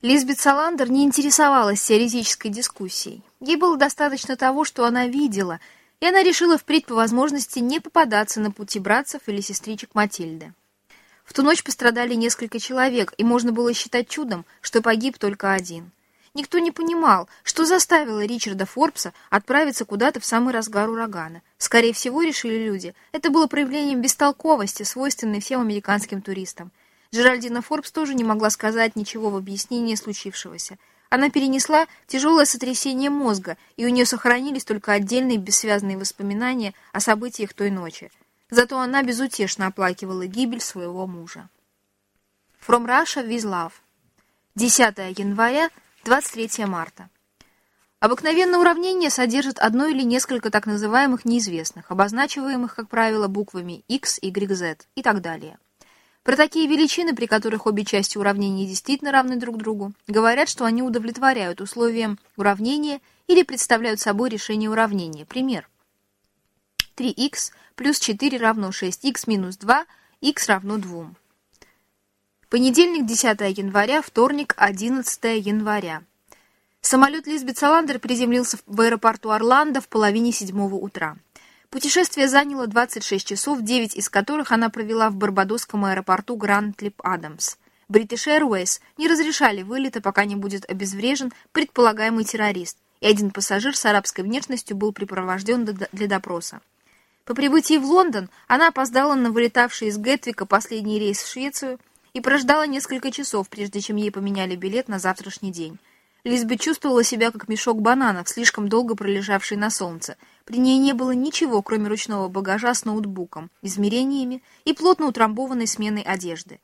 Лизбет Саландер не интересовалась теоретической дискуссией. Ей было достаточно того, что она видела, и она решила впредь по возможности не попадаться на пути братцев или сестричек Матильды. В ту ночь пострадали несколько человек, и можно было считать чудом, что погиб только один. Никто не понимал, что заставило Ричарда Форбса отправиться куда-то в самый разгар урагана. Скорее всего, решили люди, это было проявлением бестолковости, свойственной всем американским туристам. Джеральдина Форбс тоже не могла сказать ничего в объяснении случившегося. Она перенесла тяжелое сотрясение мозга, и у нее сохранились только отдельные бессвязные воспоминания о событиях той ночи. Зато она безутешно оплакивала гибель своего мужа. From Russia with Love. 10 января, 23 марта. Обыкновенное уравнение содержит одно или несколько так называемых неизвестных, обозначиваемых, как правило, буквами x, y, z и так далее. Про такие величины, при которых обе части уравнения действительно равны друг другу, говорят, что они удовлетворяют условиям уравнения или представляют собой решение уравнения. Пример. 3х плюс 4 равно 6х минус 2, х равно 2. Понедельник, 10 января, вторник, 11 января. Самолет Лизбет Саландер приземлился в аэропорту Орландо в половине седьмого утра. Путешествие заняло 26 часов, 9 из которых она провела в барбадосском аэропорту Гранд-Лип-Адамс. British Airways не разрешали вылета, пока не будет обезврежен предполагаемый террорист, и один пассажир с арабской внешностью был припровожден для допроса. По прибытии в Лондон она опоздала на вылетавший из Гетвика последний рейс в Швецию и прождала несколько часов, прежде чем ей поменяли билет на завтрашний день. Лизбет чувствовала себя как мешок бананов, слишком долго пролежавший на солнце. При ней не было ничего, кроме ручного багажа с ноутбуком, измерениями и плотно утрамбованной сменой одежды.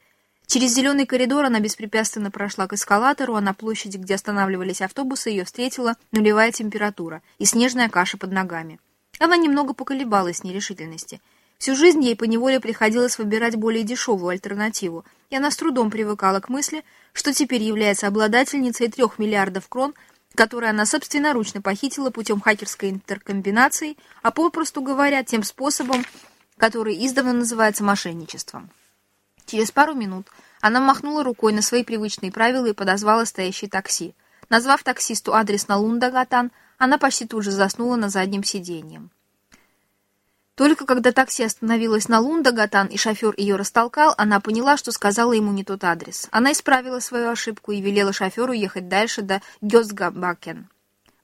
Через зеленый коридор она беспрепятственно прошла к эскалатору, а на площади, где останавливались автобусы, ее встретила нулевая температура и снежная каша под ногами. Она немного поколебалась в нерешительности. Всю жизнь ей поневоле приходилось выбирать более дешевую альтернативу, и она с трудом привыкала к мысли, что теперь является обладательницей трех миллиардов крон, которые она собственноручно похитила путем хакерской интеркомбинации, а попросту говоря, тем способом, который издавна называется мошенничеством. Через пару минут она махнула рукой на свои привычные правила и подозвала стоящий такси. Назвав таксисту адрес на Лундагатан, она почти тут же заснула на заднем сиденье. Только когда такси остановилось на Лундагатан и шофер ее растолкал, она поняла, что сказала ему не тот адрес. Она исправила свою ошибку и велела шоферу ехать дальше до Гёсгабакен.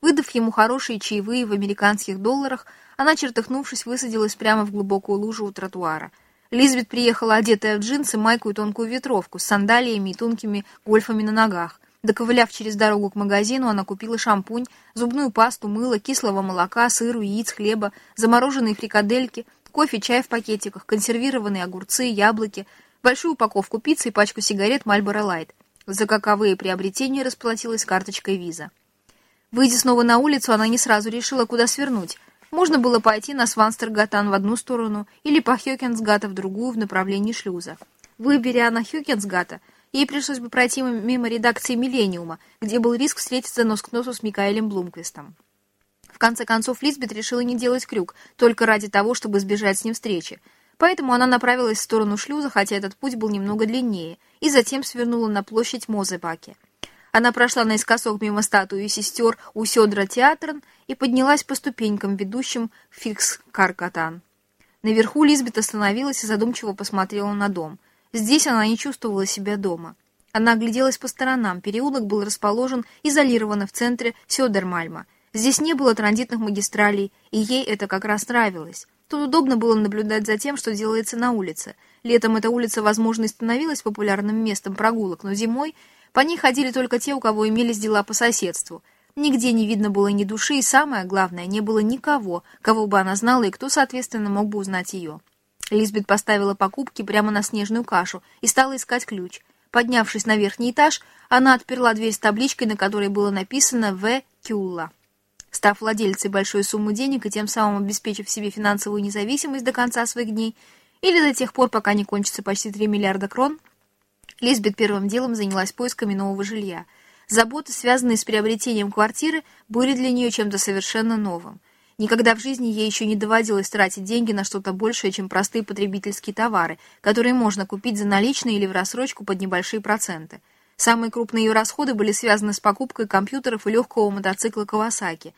Выдав ему хорошие чаевые в американских долларах, она, чертыхнувшись, высадилась прямо в глубокую лужу у тротуара. Лизбет приехала одетая в джинсы, майку и тонкую ветровку, с сандалиями и тонкими гольфами на ногах. Доковыляв через дорогу к магазину, она купила шампунь, зубную пасту, мыло, кислого молока, сыру, яиц, хлеба, замороженные фрикадельки, кофе, чай в пакетиках, консервированные огурцы, яблоки, большую упаковку пиццы и пачку сигарет Marlboro Light. За каковые приобретения расплатилась карточкой виза. Выйдя снова на улицу, она не сразу решила, куда свернуть. Можно было пойти на Сванстергатан в одну сторону или по Хёкенсгата в другую в направлении шлюза. Выберя на Хёкенсгата, Ей пришлось бы пройти мимо редакции «Миллениума», где был риск встретиться нос к носу с Микаэлем Блумквистом. В конце концов, Лизбет решила не делать крюк, только ради того, чтобы избежать с ним встречи. Поэтому она направилась в сторону шлюза, хотя этот путь был немного длиннее, и затем свернула на площадь Мозебаки. Она прошла наискосок мимо статуи сестер у Сёдра Театрон и поднялась по ступенькам, ведущим в Фикс-Каркатан. Наверху Лизбет остановилась и задумчиво посмотрела на дом — Здесь она не чувствовала себя дома. Она огляделась по сторонам. Переулок был расположен изолированно в центре Сёдермальма. Здесь не было транзитных магистралей, и ей это как раз нравилось. Тут удобно было наблюдать за тем, что делается на улице. Летом эта улица, возможно, и становилась популярным местом прогулок, но зимой по ней ходили только те, у кого имелись дела по соседству. Нигде не видно было ни души, и самое главное, не было никого, кого бы она знала и кто, соответственно, мог бы узнать ее. Лизбет поставила покупки прямо на снежную кашу и стала искать ключ. Поднявшись на верхний этаж, она отперла дверь с табличкой, на которой было написано «В. Кюлла». Став владельцей большой суммы денег и тем самым обеспечив себе финансовую независимость до конца своих дней, или до тех пор, пока не кончится почти 3 миллиарда крон, Лизбет первым делом занялась поисками нового жилья. Заботы, связанные с приобретением квартиры, были для нее чем-то совершенно новым. Никогда в жизни ей еще не доводилось тратить деньги на что-то большее, чем простые потребительские товары, которые можно купить за наличные или в рассрочку под небольшие проценты. Самые крупные ее расходы были связаны с покупкой компьютеров и легкого мотоцикла Кавасаки.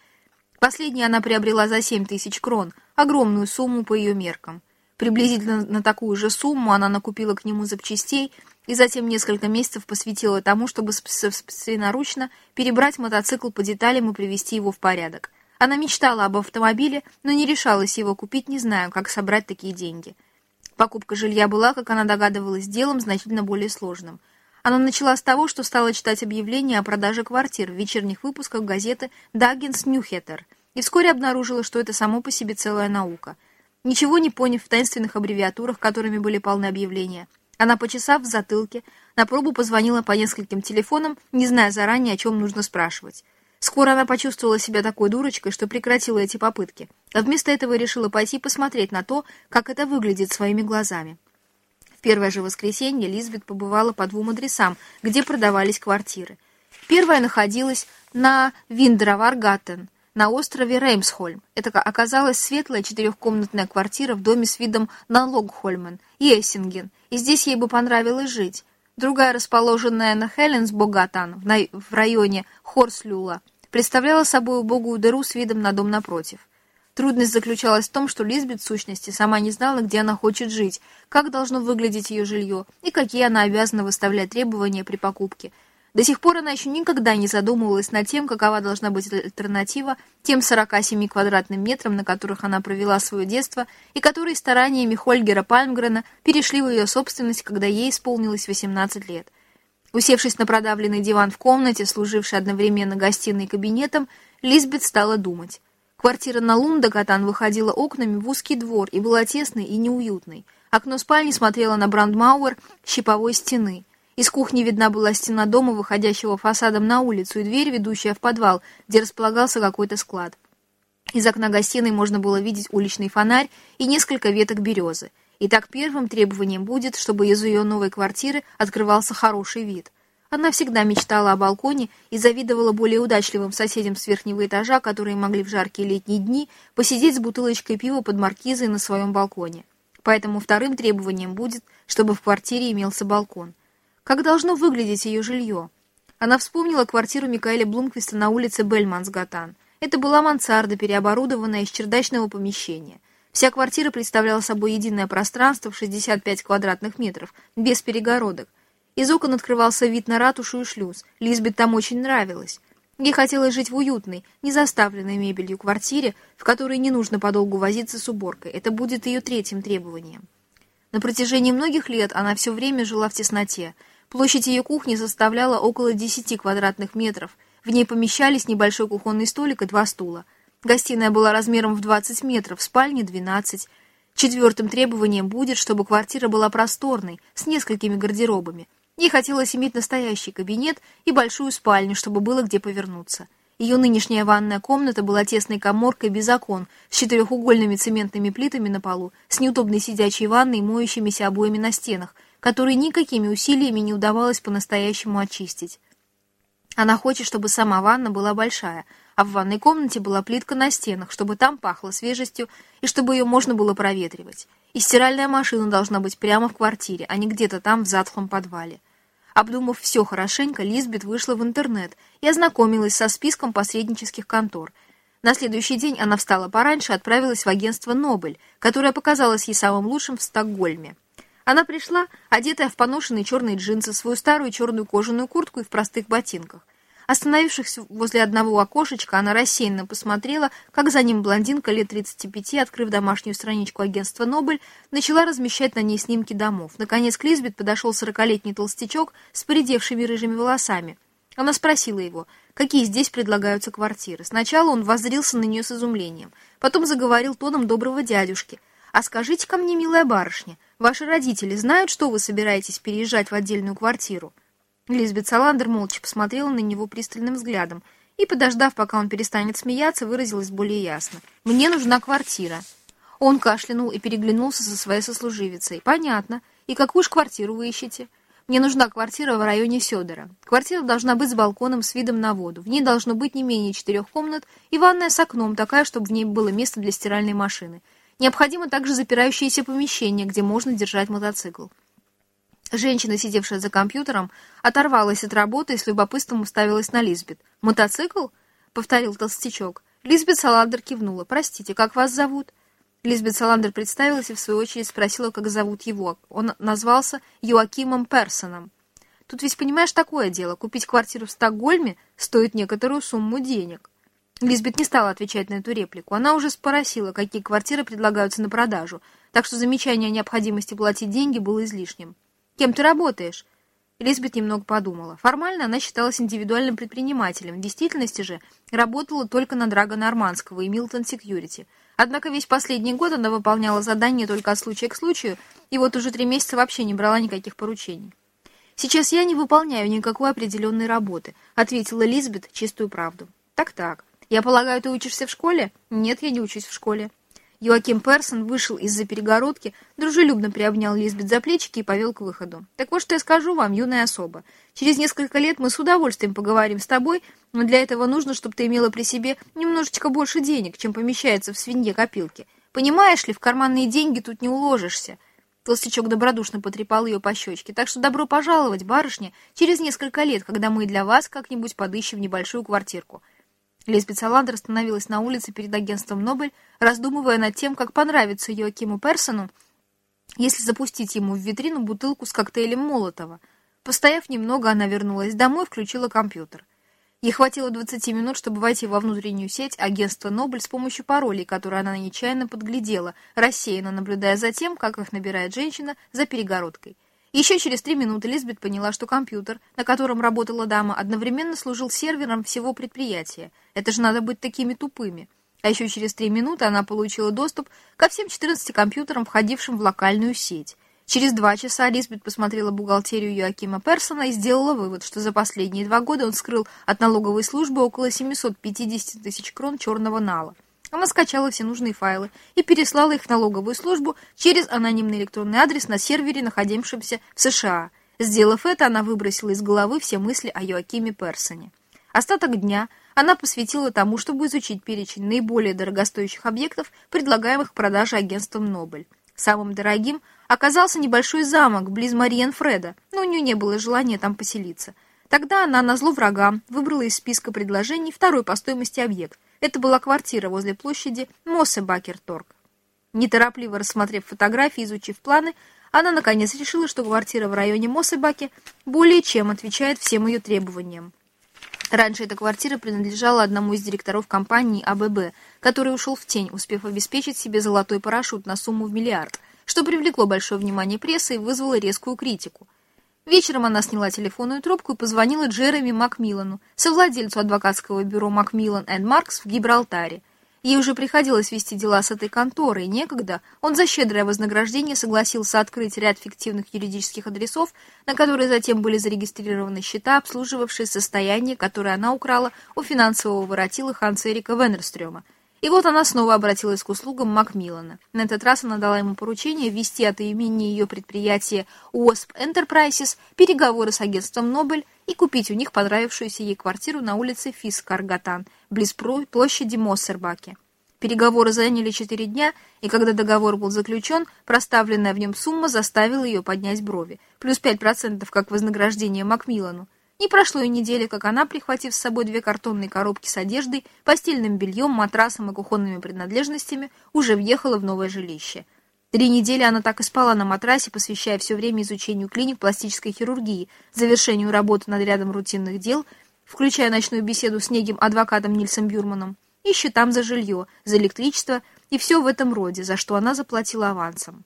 Последний она приобрела за 7 тысяч крон, огромную сумму по ее меркам. Приблизительно на такую же сумму она накупила к нему запчастей и затем несколько месяцев посвятила тому, чтобы собственноручно перебрать мотоцикл по деталям и привести его в порядок. Она мечтала об автомобиле, но не решалась его купить, не зная, как собрать такие деньги. Покупка жилья была, как она догадывалась, делом значительно более сложным. Она начала с того, что стала читать объявления о продаже квартир в вечерних выпусках газеты «Даггинс Ньюхеттер» и вскоре обнаружила, что это само по себе целая наука. Ничего не поняв в таинственных аббревиатурах, которыми были полны объявления, она, почесав в затылке, на пробу позвонила по нескольким телефонам, не зная заранее, о чем нужно спрашивать. Скоро она почувствовала себя такой дурочкой, что прекратила эти попытки, а вместо этого решила пойти посмотреть на то, как это выглядит своими глазами. В первое же воскресенье Лизбет побывала по двум адресам, где продавались квартиры. Первая находилась на Виндероваргаттен, на острове Реймсхольм. Это оказалась светлая четырехкомнатная квартира в доме с видом на Логхольмен и Эссинген, и здесь ей бы понравилось жить. Другая, расположенная на Хеленсбогатан, в районе Хорслюла, представляла собой убогую дыру с видом на дом напротив. Трудность заключалась в том, что Лизбет, в сущности, сама не знала, где она хочет жить, как должно выглядеть ее жилье и какие она обязана выставлять требования при покупке. До сих пор она еще никогда не задумывалась над тем, какова должна быть альтернатива тем 47 квадратным метрам, на которых она провела свое детство, и которые стараниями Хольгера Пальмгрена перешли в ее собственность, когда ей исполнилось 18 лет. Усевшись на продавленный диван в комнате, служившей одновременно гостиной и кабинетом, Лизбет стала думать. Квартира на Лундагатан выходила окнами в узкий двор и была тесной и неуютной. Окно спальни смотрело на Брандмауэр щиповой стены. Из кухни видна была стена дома, выходящего фасадом на улицу, и дверь, ведущая в подвал, где располагался какой-то склад. Из окна гостиной можно было видеть уличный фонарь и несколько веток березы. Итак, первым требованием будет, чтобы из ее новой квартиры открывался хороший вид. Она всегда мечтала о балконе и завидовала более удачливым соседям с верхнего этажа, которые могли в жаркие летние дни посидеть с бутылочкой пива под маркизой на своем балконе. Поэтому вторым требованием будет, чтобы в квартире имелся балкон. Как должно выглядеть ее жилье? Она вспомнила квартиру Микаэля Блумквиста на улице Бельмансгатан. Это была мансарда, переоборудованная из чердачного помещения – Вся квартира представляла собой единое пространство в 65 квадратных метров, без перегородок. Из окон открывался вид на ратушу и шлюз. Лизбет там очень нравилось. Ей хотелось жить в уютной, не заставленной мебелью квартире, в которой не нужно подолгу возиться с уборкой. Это будет ее третьим требованием. На протяжении многих лет она все время жила в тесноте. Площадь ее кухни составляла около 10 квадратных метров. В ней помещались небольшой кухонный столик и два стула. Гостиная была размером в 20 метров, спальни 12. Четвертым требованием будет, чтобы квартира была просторной, с несколькими гардеробами. Ей хотелось иметь настоящий кабинет и большую спальню, чтобы было где повернуться. Ее нынешняя ванная комната была тесной коморкой без окон, с четырехугольными цементными плитами на полу, с неудобной сидячей ванной и моющимися обоями на стенах, которые никакими усилиями не удавалось по-настоящему очистить. Она хочет, чтобы сама ванна была большая, а в ванной комнате была плитка на стенах, чтобы там пахло свежестью и чтобы ее можно было проветривать. И стиральная машина должна быть прямо в квартире, а не где-то там в затхлом подвале. Обдумав все хорошенько, Лизбет вышла в интернет и ознакомилась со списком посреднических контор. На следующий день она встала пораньше и отправилась в агентство «Нобель», которое показалось ей самым лучшим в Стокгольме. Она пришла, одетая в поношенные черные джинсы, свою старую черную кожаную куртку и в простых ботинках. Остановившись возле одного окошечка, она рассеянно посмотрела, как за ним блондинка лет 35, открыв домашнюю страничку агентства «Нобель», начала размещать на ней снимки домов. Наконец к Лизбет подошел сорокалетний толстячок с поредевшими рыжими волосами. Она спросила его, какие здесь предлагаются квартиры. Сначала он воззрился на нее с изумлением, потом заговорил тоном доброго дядюшки. «А скажите ко мне, милая барышня, ваши родители знают, что вы собираетесь переезжать в отдельную квартиру?» Лизбет Саландер молча посмотрела на него пристальным взглядом и, подождав, пока он перестанет смеяться, выразилась более ясно. «Мне нужна квартира». Он кашлянул и переглянулся со своей сослуживицей. «Понятно. И какую ж квартиру вы ищете?» «Мне нужна квартира в районе Сёдора. Квартира должна быть с балконом с видом на воду. В ней должно быть не менее четырех комнат и ванная с окном, такая, чтобы в ней было место для стиральной машины. Необходимо также запирающееся помещение, где можно держать мотоцикл. Женщина, сидевшая за компьютером, оторвалась от работы и с любопытством уставилась на Лизбет. «Мотоцикл?» — повторил толстячок. Лизбет Саландер кивнула. «Простите, как вас зовут?» Лизбет Саландер представилась и в свою очередь спросила, как зовут его. Он назвался Йоакимом Персоном. «Тут ведь, понимаешь, такое дело. Купить квартиру в Стокгольме стоит некоторую сумму денег». Лизбет не стала отвечать на эту реплику. Она уже спросила, какие квартиры предлагаются на продажу, так что замечание о необходимости платить деньги было излишним. Кем ты работаешь?» Лизбет немного подумала. Формально она считалась индивидуальным предпринимателем, в действительности же работала только на Драгона Арманского и Милтон Секьюрити. Однако весь последний год она выполняла задания только от случая к случаю, и вот уже три месяца вообще не брала никаких поручений. «Сейчас я не выполняю никакой определенной работы», — ответила Лизбет чистую правду. «Так-так. Я полагаю, ты учишься в школе?» «Нет, я не учусь в школе». Йоаким Персон вышел из-за перегородки, дружелюбно приобнял Лизбет за плечики и повел к выходу. «Так вот, что я скажу вам, юная особа. Через несколько лет мы с удовольствием поговорим с тобой, но для этого нужно, чтобы ты имела при себе немножечко больше денег, чем помещается в свинье копилки. Понимаешь ли, в карманные деньги тут не уложишься». Толстячок добродушно потрепал ее по щечке. «Так что добро пожаловать, барышня, через несколько лет, когда мы для вас как-нибудь подыщем небольшую квартирку». Лесбит Саландер остановилась на улице перед агентством «Нобель», раздумывая над тем, как понравится Йоакиму Персону, если запустить ему в витрину бутылку с коктейлем Молотова. Постояв немного, она вернулась домой, включила компьютер. Ей хватило 20 минут, чтобы войти во внутреннюю сеть агентства «Нобель» с помощью паролей, которые она нечаянно подглядела, рассеянно наблюдая за тем, как их набирает женщина за перегородкой. Еще через три минуты Лизбет поняла, что компьютер, на котором работала дама, одновременно служил сервером всего предприятия. Это же надо быть такими тупыми. А еще через три минуты она получила доступ ко всем 14 компьютерам, входившим в локальную сеть. Через два часа Лизбет посмотрела бухгалтерию Юакима Персона и сделала вывод, что за последние два года он скрыл от налоговой службы около 750 тысяч крон черного нала. Она скачала все нужные файлы и переслала их в налоговую службу через анонимный электронный адрес на сервере, находившемся в США. Сделав это, она выбросила из головы все мысли о Йоакиме Персоне. Остаток дня она посвятила тому, чтобы изучить перечень наиболее дорогостоящих объектов, предлагаемых к продаже агентством «Нобель». Самым дорогим оказался небольшой замок близ Мариенфреда, но у нее не было желания там поселиться. Тогда она, назло врагам, выбрала из списка предложений второй по стоимости объект – это была квартира возле площади Моссебакерторг. Неторопливо рассмотрев фотографии изучив планы, она наконец решила, что квартира в районе Моссебаки более чем отвечает всем ее требованиям. Раньше эта квартира принадлежала одному из директоров компании АББ, который ушел в тень, успев обеспечить себе золотой парашют на сумму в миллиард, что привлекло большое внимание прессы и вызвало резкую критику – Вечером она сняла телефонную трубку и позвонила Джереми Макмиллану, совладельцу адвокатского бюро Макмиллан энд Маркс в Гибралтаре. Ей уже приходилось вести дела с этой конторой, некогда он за щедрое вознаграждение согласился открыть ряд фиктивных юридических адресов, на которые затем были зарегистрированы счета, обслуживавшие состояние, которое она украла у финансового воротила Ханса Эрика Веннерстрёма, и вот она снова обратилась к услугам Макмиллана. На этот раз она дала ему поручение ввести от имени ее предприятия УОСП Enterprises переговоры с агентством «Нобель» и купить у них понравившуюся ей квартиру на улице Фискаргатан, близ площади Моссербаке. Переговоры заняли четыре дня, и когда договор был заключен, проставленная в нем сумма заставила ее поднять брови, плюс 5% как вознаграждение Макмиллану. Не прошло и недели, как она, прихватив с собой две картонные коробки с одеждой, постельным бельем, матрасом и кухонными принадлежностями, уже въехала в новое жилище. Три недели она так и спала на матрасе, посвящая все время изучению клиник пластической хирургии, завершению работы над рядом рутинных дел, включая ночную беседу с неким адвокатом Нильсом Бюрманом, и счетам за жилье, за электричество и все в этом роде, за что она заплатила авансом.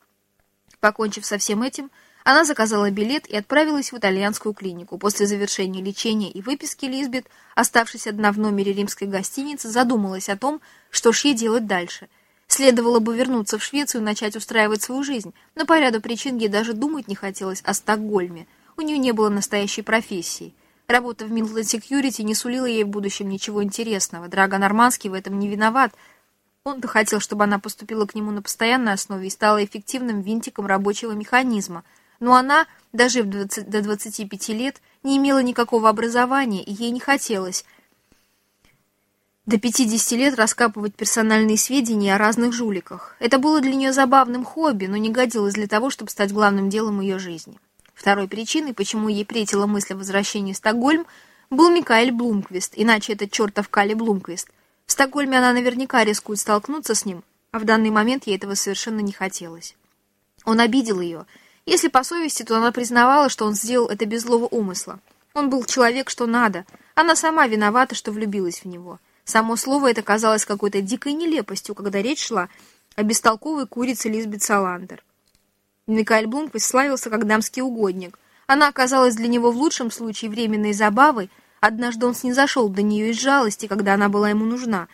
Покончив со всем этим, она заказала билет и отправилась в итальянскую клинику. После завершения лечения и выписки Лизбет, оставшись одна в номере римской гостиницы, задумалась о том, что ж ей делать дальше. Следовало бы вернуться в Швецию и начать устраивать свою жизнь, но по ряду причин ей даже думать не хотелось о Стокгольме. У нее не было настоящей профессии. Работа в Midland Security не сулила ей в будущем ничего интересного. Драго Нормандский в этом не виноват. Он-то хотел, чтобы она поступила к нему на постоянной основе и стала эффективным винтиком рабочего механизма – но она, дожив до 25 лет, не имела никакого образования, и ей не хотелось до 50 лет раскапывать персональные сведения о разных жуликах. Это было для нее забавным хобби, но не годилось для того, чтобы стать главным делом ее жизни. Второй причиной, почему ей претила мысль о возвращении в Стокгольм, был Микаэль Блумквист, иначе это чертов Кали Блумквист. В Стокгольме она наверняка рискует столкнуться с ним, а в данный момент ей этого совершенно не хотелось. Он обидел ее. Если по совести, то она признавала, что он сделал это без злого умысла. Он был человек, что надо. Она сама виновата, что влюбилась в него. Само слово это казалось какой-то дикой нелепостью, когда речь шла о бестолковой курице Лизбет Саландер. Микаэль Блумквист славился как дамский угодник. Она оказалась для него в лучшем случае временной забавой, однажды он снизошел до нее из жалости, когда она была ему нужна,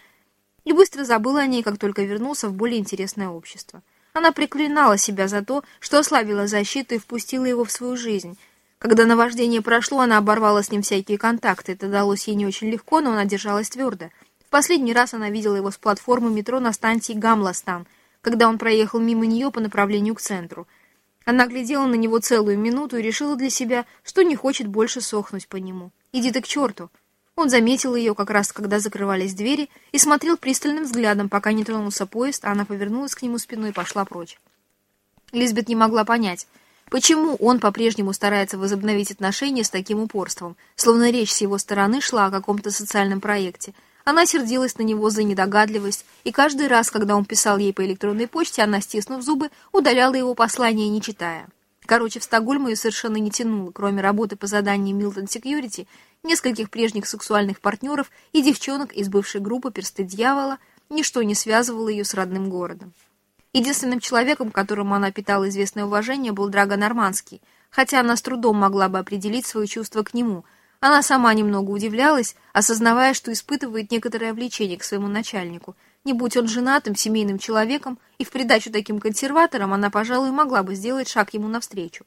и быстро забыл о ней, как только вернулся в более интересное общество. Она приклинала себя за то, что ослабила защиту и впустила его в свою жизнь. Когда наваждение прошло, она оборвала с ним всякие контакты. Это далось ей не очень легко, но она держалась твердо. В последний раз она видела его с платформы метро на станции Гамластан, когда он проехал мимо нее по направлению к центру. Она глядела на него целую минуту и решила для себя, что не хочет больше сохнуть по нему. «Иди ты к черту!» Он заметил ее как раз, когда закрывались двери, и смотрел пристальным взглядом, пока не тронулся поезд, а она повернулась к нему спиной и пошла прочь. Лизбет не могла понять, почему он по-прежнему старается возобновить отношения с таким упорством, словно речь с его стороны шла о каком-то социальном проекте. Она сердилась на него за недогадливость, и каждый раз, когда он писал ей по электронной почте, она, стиснув зубы, удаляла его послание, не читая. Короче, в Стокгольм ее совершенно не тянуло, кроме работы по заданию Milton Security нескольких прежних сексуальных партнеров и девчонок из бывшей группы «Персты дьявола», ничто не связывало ее с родным городом. Единственным человеком, которому она питала известное уважение, был Драго Нормандский, хотя она с трудом могла бы определить свои чувства к нему. Она сама немного удивлялась, осознавая, что испытывает некоторое влечение к своему начальнику. Не будь он женатым, семейным человеком, и в придачу таким консерваторам она, пожалуй, могла бы сделать шаг ему навстречу.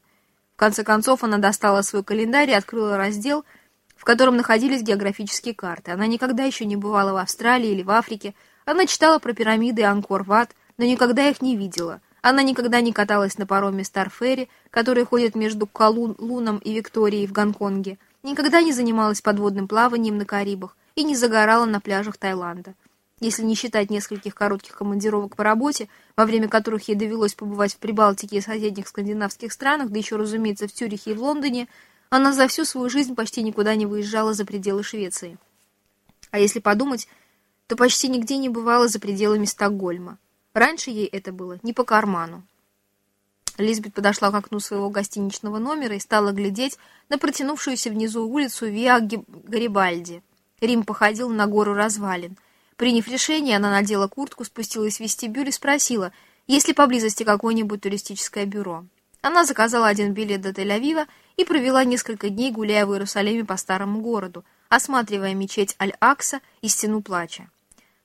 В конце концов, она достала свой календарь и открыла раздел – в котором находились географические карты. Она никогда еще не бывала в Австралии или в Африке. Она читала про пирамиды Анкор-Ват, но никогда их не видела. Она никогда не каталась на пароме Старферри, который ходит между Калун-Луном и Викторией в Гонконге, никогда не занималась подводным плаванием на Карибах и не загорала на пляжах Таиланда. Если не считать нескольких коротких командировок по работе, во время которых ей довелось побывать в Прибалтике и соседних скандинавских странах, да еще, разумеется, в Цюрихе и в Лондоне, она за всю свою жизнь почти никуда не выезжала за пределы Швеции. А если подумать, то почти нигде не бывала за пределами Стокгольма. Раньше ей это было не по карману. Лизбет подошла к окну своего гостиничного номера и стала глядеть на протянувшуюся внизу улицу Виа Гарибальди. Рим походил на гору развалин. Приняв решение, она надела куртку, спустилась в вестибюль и спросила, есть ли поблизости какое-нибудь туристическое бюро. Она заказала один билет до Тель-Авива и провела несколько дней, гуляя в Иерусалиме по старому городу, осматривая мечеть Аль-Акса и стену плача.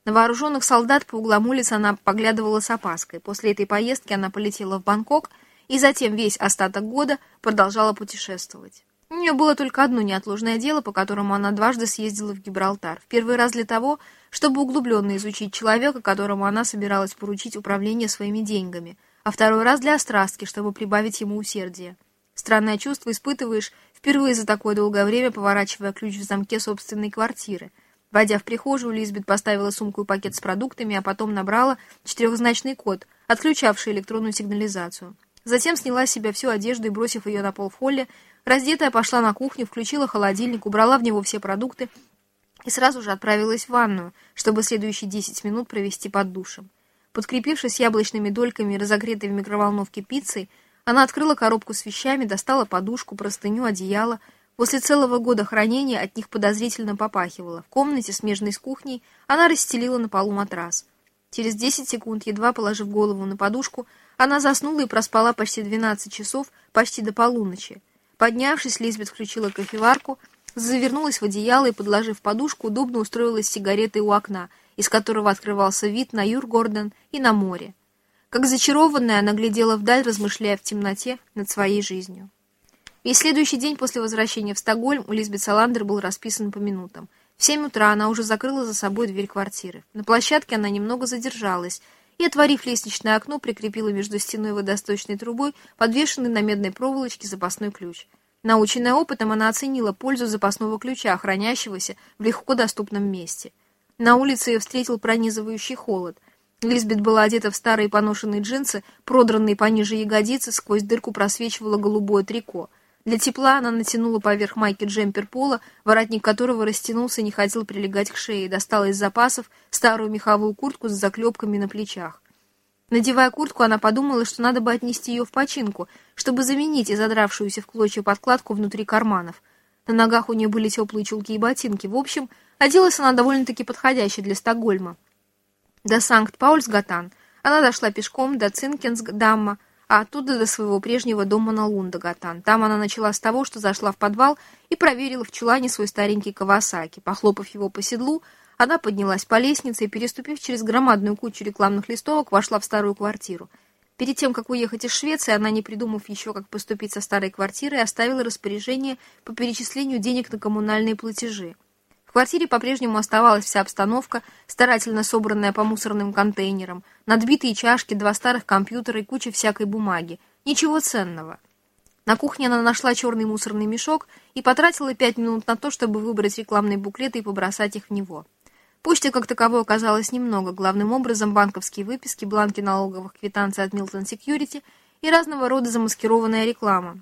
На вооруженных солдат по углам улиц она поглядывала с опаской. После этой поездки она полетела в Бангкок и затем весь остаток года продолжала путешествовать. У нее было только одно неотложное дело, по которому она дважды съездила в Гибралтар. В первый раз для того, чтобы углубленно изучить человека, которому она собиралась поручить управление своими деньгами – а второй раз для острастки, чтобы прибавить ему усердие. Странное чувство испытываешь впервые за такое долгое время, поворачивая ключ в замке собственной квартиры. Войдя в прихожую, Лизбет поставила сумку и пакет с продуктами, а потом набрала четырехзначный код, отключавший электронную сигнализацию. Затем сняла с себя всю одежду и, бросив ее на пол в холле, раздетая пошла на кухню, включила холодильник, убрала в него все продукты и сразу же отправилась в ванную, чтобы следующие десять минут провести под душем. Подкрепившись яблочными дольками, разогретой в микроволновке пиццей, она открыла коробку с вещами, достала подушку, простыню, одеяло. После целого года хранения от них подозрительно попахивало. В комнате, смежной с кухней, она расстелила на полу матрас. Через 10 секунд, едва положив голову на подушку, она заснула и проспала почти 12 часов, почти до полуночи. Поднявшись, Лизбет включила кофеварку, завернулась в одеяло и, подложив подушку, удобно устроилась с сигаретой у окна — из которого открывался вид на Юргорден и на море. Как зачарованная, она глядела вдаль, размышляя в темноте над своей жизнью. Весь следующий день после возвращения в Стокгольм у Лизбет Саландер был расписан по минутам. В семь утра она уже закрыла за собой дверь квартиры. На площадке она немного задержалась и, отворив лестничное окно, прикрепила между стеной и водосточной трубой подвешенный на медной проволочке запасной ключ. Наученная опытом, она оценила пользу запасного ключа, хранящегося в легко доступном месте – на улице ее встретил пронизывающий холод. Лизбет была одета в старые поношенные джинсы, продранные пониже ягодицы, сквозь дырку просвечивало голубое трико. Для тепла она натянула поверх майки джемпер пола, воротник которого растянулся и не хотел прилегать к шее, достала из запасов старую меховую куртку с заклепками на плечах. Надевая куртку, она подумала, что надо бы отнести ее в починку, чтобы заменить и задравшуюся в клочья подкладку внутри карманов. На ногах у нее были теплые чулки и ботинки. В общем, оделась она довольно-таки подходящей для Стокгольма. До Санкт-Паульсгатан она дошла пешком до Цинкенсгдамма, а оттуда до своего прежнего дома на Лундагатан. Там она начала с того, что зашла в подвал и проверила в чулане свой старенький Кавасаки. Похлопав его по седлу, она поднялась по лестнице и, переступив через громадную кучу рекламных листовок, вошла в старую квартиру. Перед тем, как уехать из Швеции, она, не придумав еще, как поступить со старой квартирой, оставила распоряжение по перечислению денег на коммунальные платежи. В квартире по-прежнему оставалась вся обстановка, старательно собранная по мусорным контейнерам, надбитые чашки, два старых компьютера и куча всякой бумаги. Ничего ценного. На кухне она нашла черный мусорный мешок и потратила пять минут на то, чтобы выбрать рекламные буклеты и побросать их в него. Почты как таковой оказалось немного, главным образом банковские выписки, бланки налоговых квитанций от Milton Security и разного рода замаскированная реклама.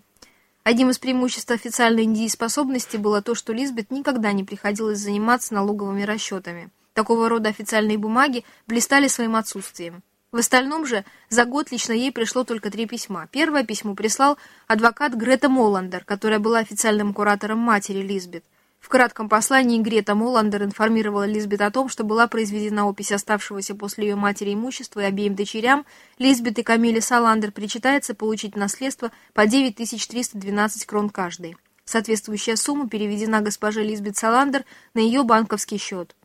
Одним из преимуществ официальной недееспособности было то, что Лизбет никогда не приходилось заниматься налоговыми расчетами. Такого рода официальные бумаги блистали своим отсутствием. В остальном же за год лично ей пришло только три письма. Первое письмо прислал адвокат Грета Молландер, которая была официальным куратором матери Лизбет. В кратком послании Грета Молландер информировала Лизбет о том, что была произведена опись оставшегося после ее матери имущества и обеим дочерям, Лизбет и Камиле Саландер причитается получить наследство по 9312 крон каждой. Соответствующая сумма переведена госпоже Лизбет Саландер на ее банковский счет.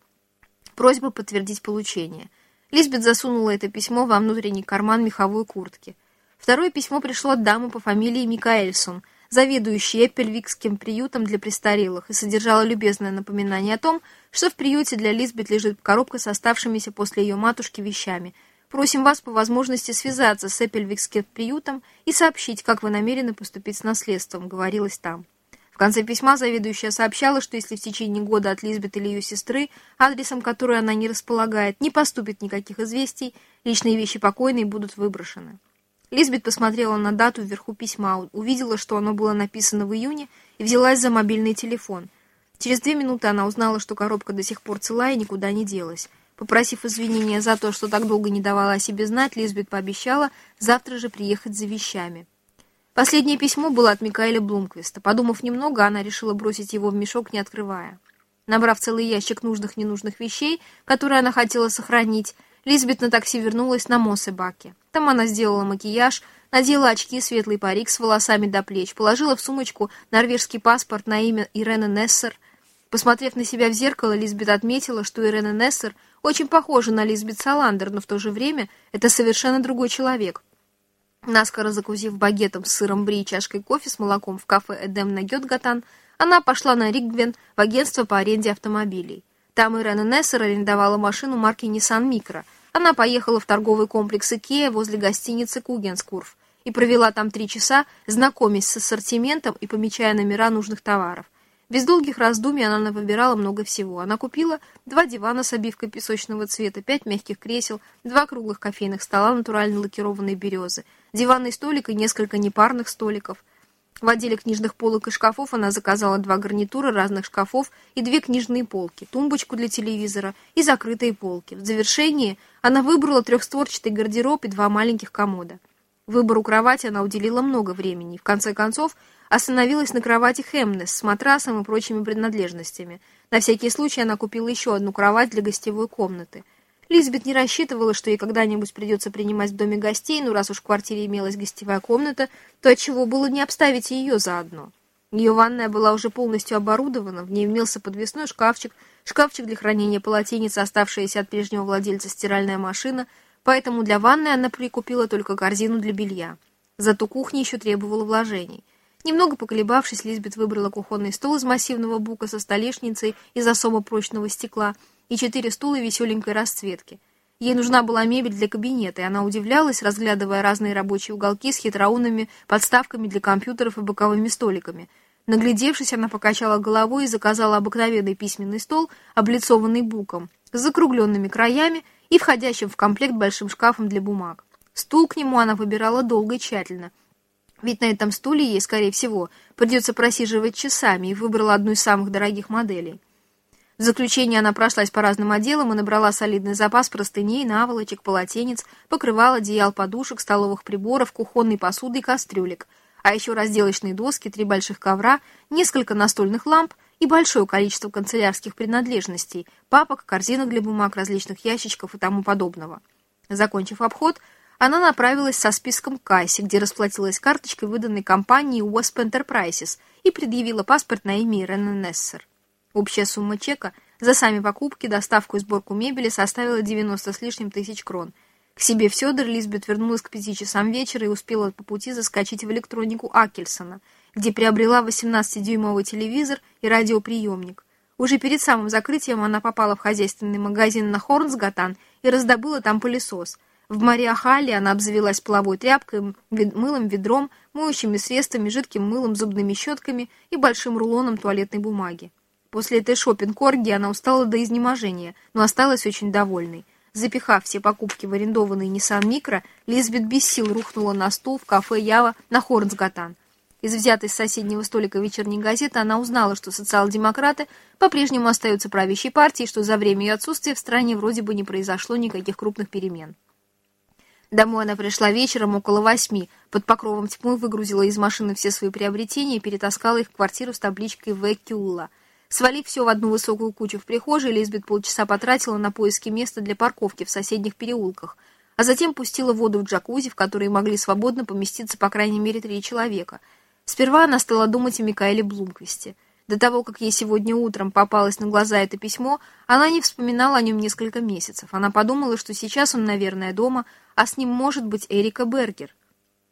Просьба подтвердить получение. Лизбет засунула это письмо во внутренний карман меховой куртки. Второе письмо пришло от дамы по фамилии Микаэльсон – заведующей Эппельвикским приютом для престарелых, и содержала любезное напоминание о том, что в приюте для Лизбет лежит коробка с оставшимися после ее матушки вещами. Просим вас по возможности связаться с Эппельвикским приютом и сообщить, как вы намерены поступить с наследством, говорилось там. В конце письма заведующая сообщала, что если в течение года от Лизбет или ее сестры, адресом которой она не располагает, не поступит никаких известий, личные вещи покойной будут выброшены. Лизбет посмотрела на дату вверху письма, увидела, что оно было написано в июне, и взялась за мобильный телефон. Через две минуты она узнала, что коробка до сих пор цела и никуда не делась. Попросив извинения за то, что так долго не давала о себе знать, Лизбет пообещала завтра же приехать за вещами. Последнее письмо было от Микаэля Блумквиста. Подумав немного, она решила бросить его в мешок, не открывая. Набрав целый ящик нужных-ненужных вещей, которые она хотела сохранить, Лизбет на такси вернулась на Моссебаке. Там она сделала макияж, надела очки, светлый парик с волосами до плеч, положила в сумочку норвежский паспорт на имя Ирены Нессер. Посмотрев на себя в зеркало, Лизбет отметила, что Ирена Нессер очень похожа на Лизбет Саландер, но в то же время это совершенно другой человек. Наскоро закусив багетом с сыром бри и чашкой кофе с молоком в кафе «Эдем» на Гетгатан, она пошла на Ригвен в агентство по аренде автомобилей. Там Ирена Нессер арендовала машину марки Nissan Micro. Она поехала в торговый комплекс Икея возле гостиницы Кугенскурф и провела там три часа, знакомясь с ассортиментом и помечая номера нужных товаров. Без долгих раздумий она выбирала много всего. Она купила два дивана с обивкой песочного цвета, пять мягких кресел, два круглых кофейных стола натурально лакированной березы, диванный столик и несколько непарных столиков – в отделе книжных полок и шкафов она заказала два гарнитура разных шкафов и две книжные полки, тумбочку для телевизора и закрытые полки. В завершении она выбрала трехстворчатый гардероб и два маленьких комода. Выбору кровати она уделила много времени в конце концов, остановилась на кровати Хемнес с матрасом и прочими принадлежностями. На всякий случай она купила еще одну кровать для гостевой комнаты – Лизбет не рассчитывала, что ей когда-нибудь придется принимать в доме гостей, но раз уж в квартире имелась гостевая комната, то отчего было не обставить ее заодно. Ее ванная была уже полностью оборудована, в ней имелся подвесной шкафчик, шкафчик для хранения полотенец, оставшаяся от прежнего владельца стиральная машина, поэтому для ванной она прикупила только корзину для белья. Зато кухня еще требовала вложений. Немного поколебавшись, Лизбет выбрала кухонный стол из массивного бука со столешницей из особо прочного стекла – и четыре стула веселенькой расцветки. Ей нужна была мебель для кабинета, и она удивлялась, разглядывая разные рабочие уголки с хитроумными подставками для компьютеров и боковыми столиками. Наглядевшись, она покачала головой и заказала обыкновенный письменный стол, облицованный буком, с закругленными краями и входящим в комплект большим шкафом для бумаг. Стул к нему она выбирала долго и тщательно. Ведь на этом стуле ей, скорее всего, придется просиживать часами, и выбрала одну из самых дорогих моделей. В заключение она прошлась по разным отделам и набрала солидный запас простыней, наволочек, полотенец, покрывал, одеял, подушек, столовых приборов, кухонной посуды и кастрюлек, а еще разделочные доски, три больших ковра, несколько настольных ламп и большое количество канцелярских принадлежностей, папок, корзинок для бумаг, различных ящичков и тому подобного. Закончив обход, она направилась со списком к кассе, где расплатилась карточкой, выданной компанией Wasp Enterprises, и предъявила паспорт на имя Ирена Нессер. Общая сумма чека за сами покупки, доставку и сборку мебели составила 90 с лишним тысяч крон. К себе в Сёдор Лизбет вернулась к пяти часам вечера и успела по пути заскочить в электронику Акельсона, где приобрела 18-дюймовый телевизор и радиоприемник. Уже перед самым закрытием она попала в хозяйственный магазин на Хорнсгатан и раздобыла там пылесос. В Мариахале она обзавелась половой тряпкой, мылом, ведром, моющими средствами, жидким мылом, зубными щетками и большим рулоном туалетной бумаги. После этой шопинг-оргии она устала до изнеможения, но осталась очень довольной. Запихав все покупки в арендованный Nissan Micro, Лизбет без сил рухнула на стул в кафе Ява на Хорнсгатан. Из взятой с соседнего столика вечерней газеты она узнала, что социал-демократы по-прежнему остаются правящей партией, что за время ее отсутствия в стране вроде бы не произошло никаких крупных перемен. Домой она пришла вечером около восьми, под покровом тьмы выгрузила из машины все свои приобретения и перетаскала их в квартиру с табличкой «В. Кюлла». Свалив все в одну высокую кучу в прихожей, Лизбет полчаса потратила на поиски места для парковки в соседних переулках, а затем пустила воду в джакузи, в которой могли свободно поместиться по крайней мере три человека. Сперва она стала думать о Микаэле Блумквисте. До того, как ей сегодня утром попалось на глаза это письмо, она не вспоминала о нем несколько месяцев. Она подумала, что сейчас он, наверное, дома, а с ним может быть Эрика Бергер.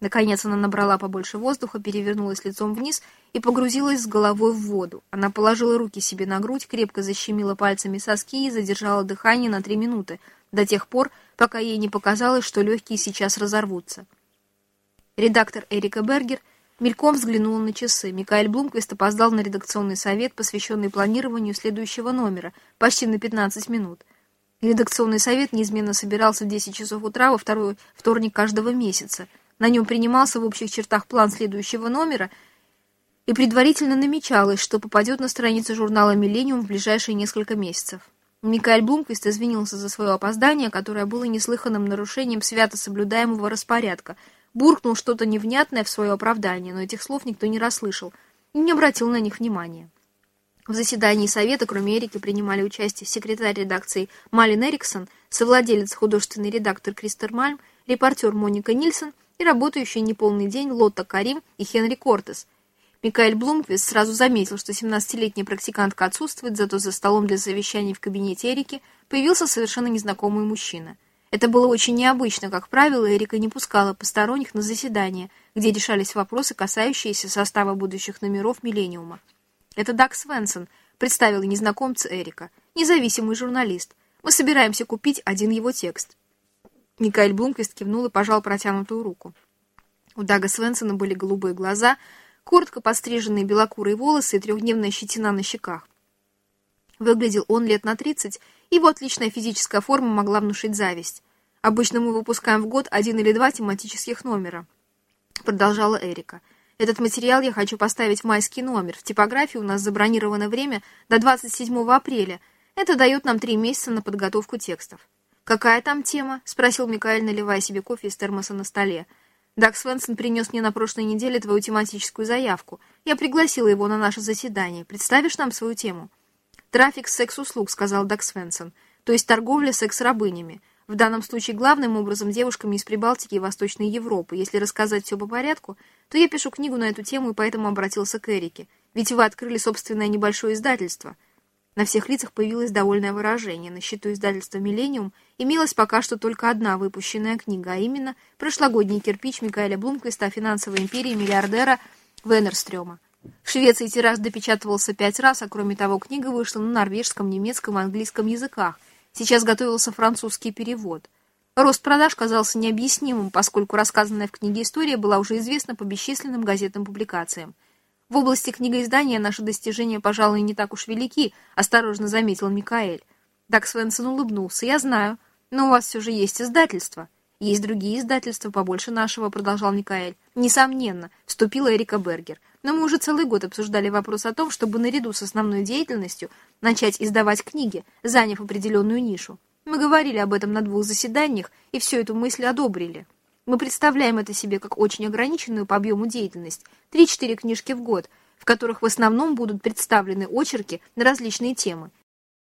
Наконец она набрала побольше воздуха, перевернулась лицом вниз и погрузилась с головой в воду. Она положила руки себе на грудь, крепко защемила пальцами соски и задержала дыхание на три минуты, до тех пор, пока ей не показалось, что легкие сейчас разорвутся. Редактор Эрика Бергер мельком взглянула на часы. Микаэль Блумквист опоздал на редакционный совет, посвященный планированию следующего номера, почти на 15 минут. Редакционный совет неизменно собирался в 10 часов утра во второй вторник каждого месяца – на нем принимался в общих чертах план следующего номера, и предварительно намечалось, что попадет на страницы журнала «Миллениум» в ближайшие несколько месяцев. Микаэль Блумквист извинился за свое опоздание, которое было неслыханным нарушением свято соблюдаемого распорядка, буркнул что-то невнятное в свое оправдание, но этих слов никто не расслышал и не обратил на них внимания. В заседании совета, кроме Эрики, принимали участие секретарь редакции Малин Эриксон, совладелец художественный редактор Кристер Мальм, репортер Моника Нильсон и работающие неполный день Лотта Карим и Хенри Кортес. Микаэль Блумквист сразу заметил, что 17-летняя практикантка отсутствует, зато за столом для совещаний в кабинете Эрики появился совершенно незнакомый мужчина. Это было очень необычно, как правило, Эрика не пускала посторонних на заседания, где решались вопросы, касающиеся состава будущих номеров «Миллениума». «Это Даг Свенсон», — представил незнакомца Эрика, независимый журналист. «Мы собираемся купить один его текст». Микаэль Блумквист кивнул и пожал протянутую руку. У Дага Свенсона были голубые глаза, коротко подстриженные белокурые волосы и трехдневная щетина на щеках. Выглядел он лет на тридцать, его отличная физическая форма могла внушить зависть. «Обычно мы выпускаем в год один или два тематических номера», — продолжала Эрика. «Этот материал я хочу поставить в майский номер. В типографии у нас забронировано время до 27 апреля. Это дает нам три месяца на подготовку текстов. «Какая там тема?» — спросил Микаэль, наливая себе кофе из термоса на столе. «Даг Свенсон принес мне на прошлой неделе твою тематическую заявку. Я пригласила его на наше заседание. Представишь нам свою тему?» «Трафик секс-услуг», — сказал Даг Свенсон. «То есть торговля секс-рабынями. В данном случае главным образом девушками из Прибалтики и Восточной Европы. Если рассказать все по порядку, то я пишу книгу на эту тему и поэтому обратился к Эрике. Ведь вы открыли собственное небольшое издательство». На всех лицах появилось довольное выражение. На счету издательства «Миллениум» имелась пока что только одна выпущенная книга, а именно прошлогодний кирпич Микаэля Блумквиста о финансовой империи миллиардера Венерстрёма. В Швеции тираж допечатывался пять раз, а кроме того книга вышла на норвежском, немецком и английском языках. Сейчас готовился французский перевод. Рост продаж казался необъяснимым, поскольку рассказанная в книге история была уже известна по бесчисленным газетным публикациям. В области книгоиздания наши достижения, пожалуй, не так уж велики, осторожно заметил Микаэль. Так Свенсон улыбнулся. Я знаю, но у вас все же есть издательство. Есть другие издательства побольше нашего, продолжал Микаэль. Несомненно, вступила Эрика Бергер. Но мы уже целый год обсуждали вопрос о том, чтобы наряду с основной деятельностью начать издавать книги, заняв определенную нишу. Мы говорили об этом на двух заседаниях и всю эту мысль одобрили. Мы представляем это себе как очень ограниченную по объему деятельность, 3-4 книжки в год, в которых в основном будут представлены очерки на различные темы –